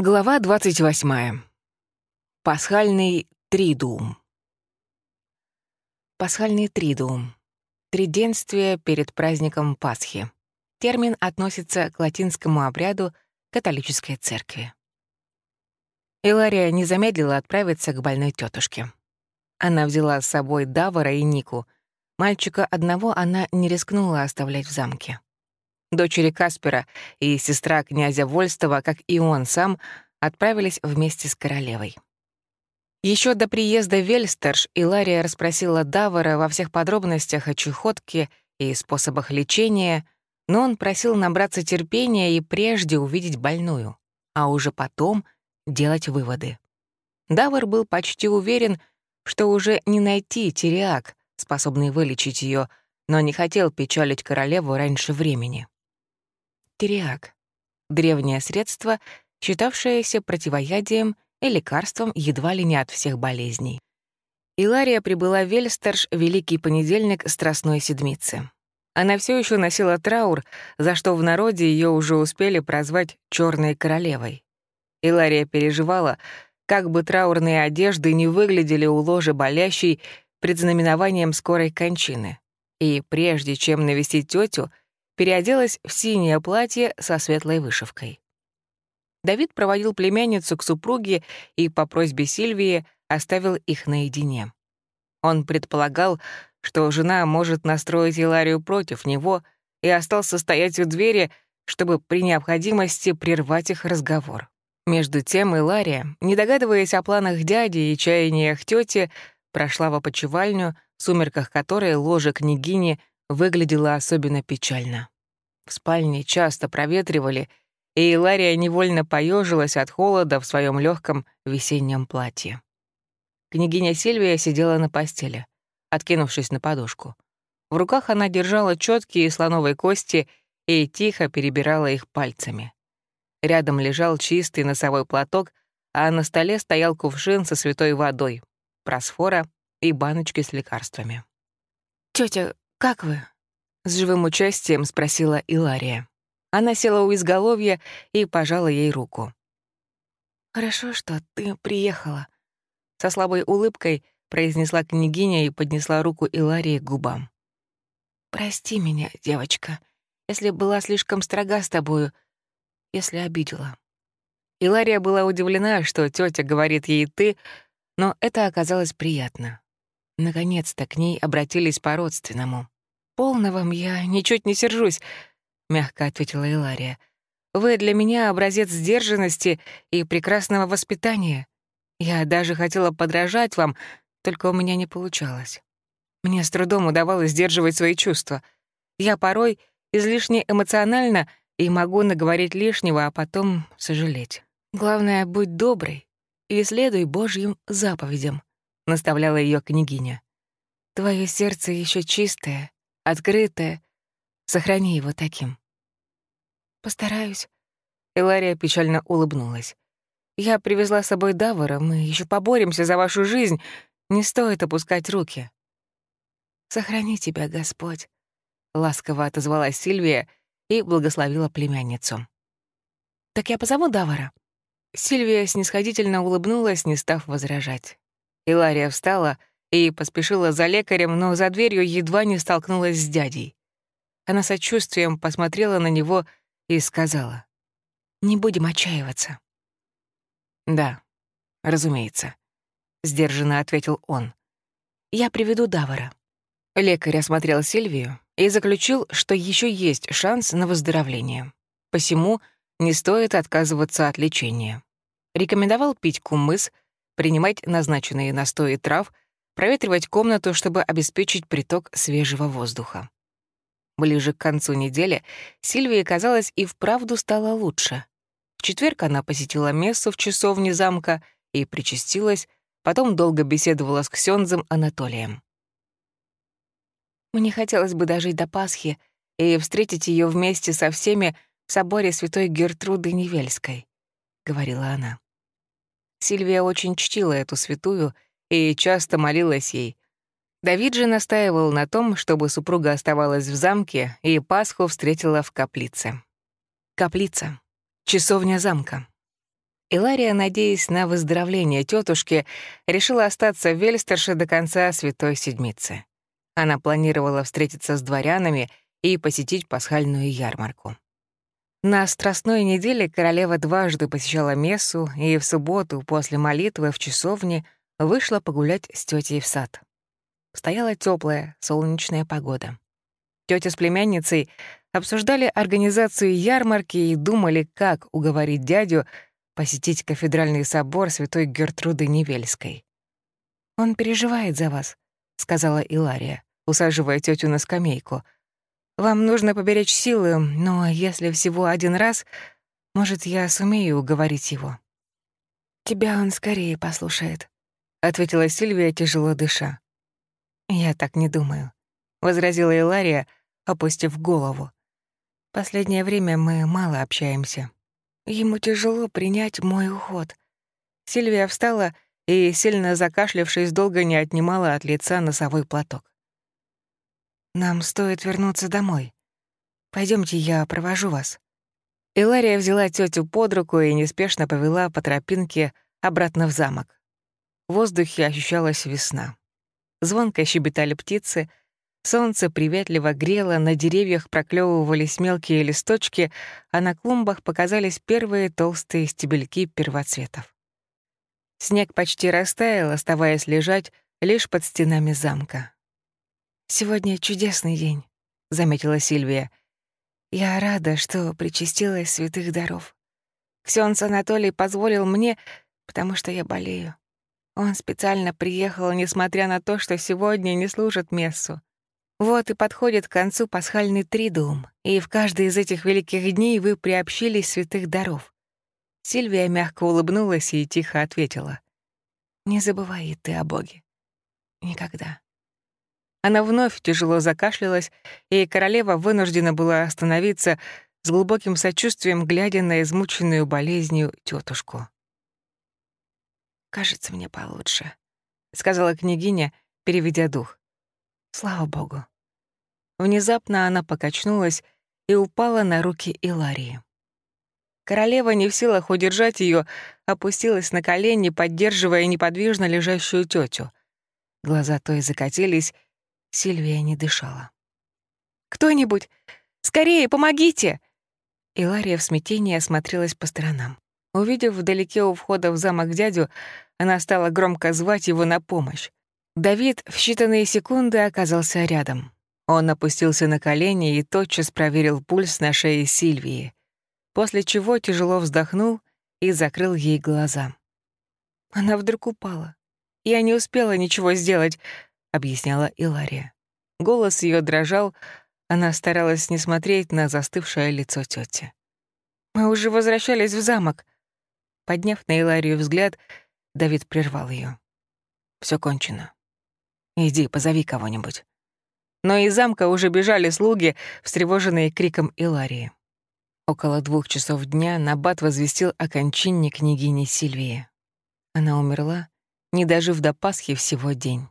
Глава 28. Пасхальный тридуум. Пасхальный тридуум. Триденствие перед праздником Пасхи. Термин относится к латинскому обряду католической церкви. Илария не замедлила отправиться к больной тетушке. Она взяла с собой Давара и Нику. Мальчика одного она не рискнула оставлять в замке. Дочери Каспера и сестра князя Вольстова, как и он сам, отправились вместе с королевой. Еще до приезда Вельстерш Илария расспросила Давара во всех подробностях о чехотке и способах лечения, но он просил набраться терпения и прежде увидеть больную, а уже потом делать выводы. Давар был почти уверен, что уже не найти тириак, способный вылечить ее, но не хотел печалить королеву раньше времени. Тириак — древнее средство, считавшееся противоядием и лекарством едва ли не от всех болезней. Илария прибыла в Вельстерш Великий понедельник Страстной Седмицы. Она все еще носила траур, за что в народе ее уже успели прозвать Черной королевой. Илария переживала, как бы траурные одежды не выглядели у ложи болящей предзнаменованием скорой кончины. И прежде чем навестить тетю, переоделась в синее платье со светлой вышивкой. Давид проводил племянницу к супруге и по просьбе Сильвии оставил их наедине. Он предполагал, что жена может настроить Иларию против него, и остался стоять у двери, чтобы при необходимости прервать их разговор. Между тем Илария, не догадываясь о планах дяди и чаяниях тети, прошла в опочивальню, в сумерках которой ложе княгини выглядела особенно печально. В спальне часто проветривали, и Илария невольно поежилась от холода в своем легком весеннем платье. Княгиня Сильвия сидела на постели, откинувшись на подушку. В руках она держала четкие слоновые кости и тихо перебирала их пальцами. Рядом лежал чистый носовой платок, а на столе стоял кувшин со святой водой, просфора и баночки с лекарствами. «Тётя, как вы?» — с живым участием спросила Илария. Она села у изголовья и пожала ей руку. «Хорошо, что ты приехала», — со слабой улыбкой произнесла княгиня и поднесла руку Иларии к губам. «Прости меня, девочка, если была слишком строга с тобою, если обидела». Илария была удивлена, что тетя говорит ей «ты», но это оказалось приятно. Наконец-то к ней обратились по-родственному. «Полно вам, я ничуть не сержусь», — мягко ответила Илария. «Вы для меня образец сдержанности и прекрасного воспитания. Я даже хотела подражать вам, только у меня не получалось. Мне с трудом удавалось сдерживать свои чувства. Я порой излишне эмоциональна и могу наговорить лишнего, а потом сожалеть. Главное — будь доброй и следуй Божьим заповедям наставляла ее княгиня. Твое сердце еще чистое, открытое. Сохрани его таким. Постараюсь. Илария печально улыбнулась. Я привезла с собой Давара, мы еще поборемся за вашу жизнь. Не стоит опускать руки. Сохрани тебя, Господь. Ласково отозвалась Сильвия и благословила племянницу. «Так я позову Давара?» Сильвия снисходительно улыбнулась, не став возражать. Илария встала и поспешила за лекарем, но за дверью едва не столкнулась с дядей. Она сочувствием посмотрела на него и сказала, «Не будем отчаиваться». «Да, разумеется», — сдержанно ответил он. «Я приведу Давара». Лекарь осмотрел Сильвию и заключил, что еще есть шанс на выздоровление. Посему не стоит отказываться от лечения. Рекомендовал пить кумыс — принимать назначенные настои трав, проветривать комнату, чтобы обеспечить приток свежего воздуха. Ближе к концу недели Сильвии, казалось, и вправду стало лучше. В четверг она посетила мессу в часовне замка и причастилась, потом долго беседовала с Ксёнзом Анатолием. «Мне хотелось бы дожить до Пасхи и встретить ее вместе со всеми в соборе святой Гертруды Невельской», — говорила она. Сильвия очень чтила эту святую и часто молилась ей. Давид же настаивал на том, чтобы супруга оставалась в замке и Пасху встретила в каплице. Каплица. Часовня замка. Илария, надеясь на выздоровление тетушки, решила остаться в Вельстерше до конца Святой Седмицы. Она планировала встретиться с дворянами и посетить пасхальную ярмарку. На Страстной неделе королева дважды посещала мессу и в субботу после молитвы в часовне вышла погулять с тетей в сад. Стояла теплая, солнечная погода. Тетя с племянницей обсуждали организацию ярмарки и думали, как уговорить дядю посетить кафедральный собор святой Гертруды Невельской. «Он переживает за вас», — сказала Илария, усаживая тетю на скамейку — вам нужно поберечь силы, но если всего один раз, может, я сумею уговорить его». «Тебя он скорее послушает», — ответила Сильвия, тяжело дыша. «Я так не думаю», — возразила Илария, опустив голову. «Последнее время мы мало общаемся. Ему тяжело принять мой уход». Сильвия встала и, сильно закашлявшись, долго не отнимала от лица носовой платок. Нам стоит вернуться домой. Пойдемте, я провожу вас». Илария взяла тетю под руку и неспешно повела по тропинке обратно в замок. В воздухе ощущалась весна. Звонко щебетали птицы, солнце приветливо грело, на деревьях проклевывались мелкие листочки, а на клумбах показались первые толстые стебельки первоцветов. Снег почти растаял, оставаясь лежать лишь под стенами замка. «Сегодня чудесный день», — заметила Сильвия. «Я рада, что причастилась святых даров. Ксенц Анатолий позволил мне, потому что я болею. Он специально приехал, несмотря на то, что сегодня не служит мессу. Вот и подходит к концу пасхальный тридуум, и в каждый из этих великих дней вы приобщились святых даров». Сильвия мягко улыбнулась и тихо ответила. «Не забывай ты о Боге. Никогда». Она вновь тяжело закашлялась, и королева вынуждена была остановиться с глубоким сочувствием, глядя на измученную болезнью тетушку. «Кажется, мне получше», — сказала княгиня, переведя дух. «Слава богу». Внезапно она покачнулась и упала на руки Иларии. Королева, не в силах удержать ее, опустилась на колени, поддерживая неподвижно лежащую тетю. Глаза той закатились, Сильвия не дышала. «Кто-нибудь! Скорее, помогите!» Илария в смятении осмотрелась по сторонам. Увидев вдалеке у входа в замок дядю, она стала громко звать его на помощь. Давид в считанные секунды оказался рядом. Он опустился на колени и тотчас проверил пульс на шее Сильвии, после чего тяжело вздохнул и закрыл ей глаза. Она вдруг упала. Я не успела ничего сделать, — объясняла Илария. Голос ее дрожал, она старалась не смотреть на застывшее лицо тети. «Мы уже возвращались в замок». Подняв на Иларию взгляд, Давид прервал ее. Все кончено. Иди, позови кого-нибудь». Но из замка уже бежали слуги, встревоженные криком Иларии. Около двух часов дня Набат возвестил о кончине княгини Сильвии. Она умерла, не дожив до Пасхи всего день.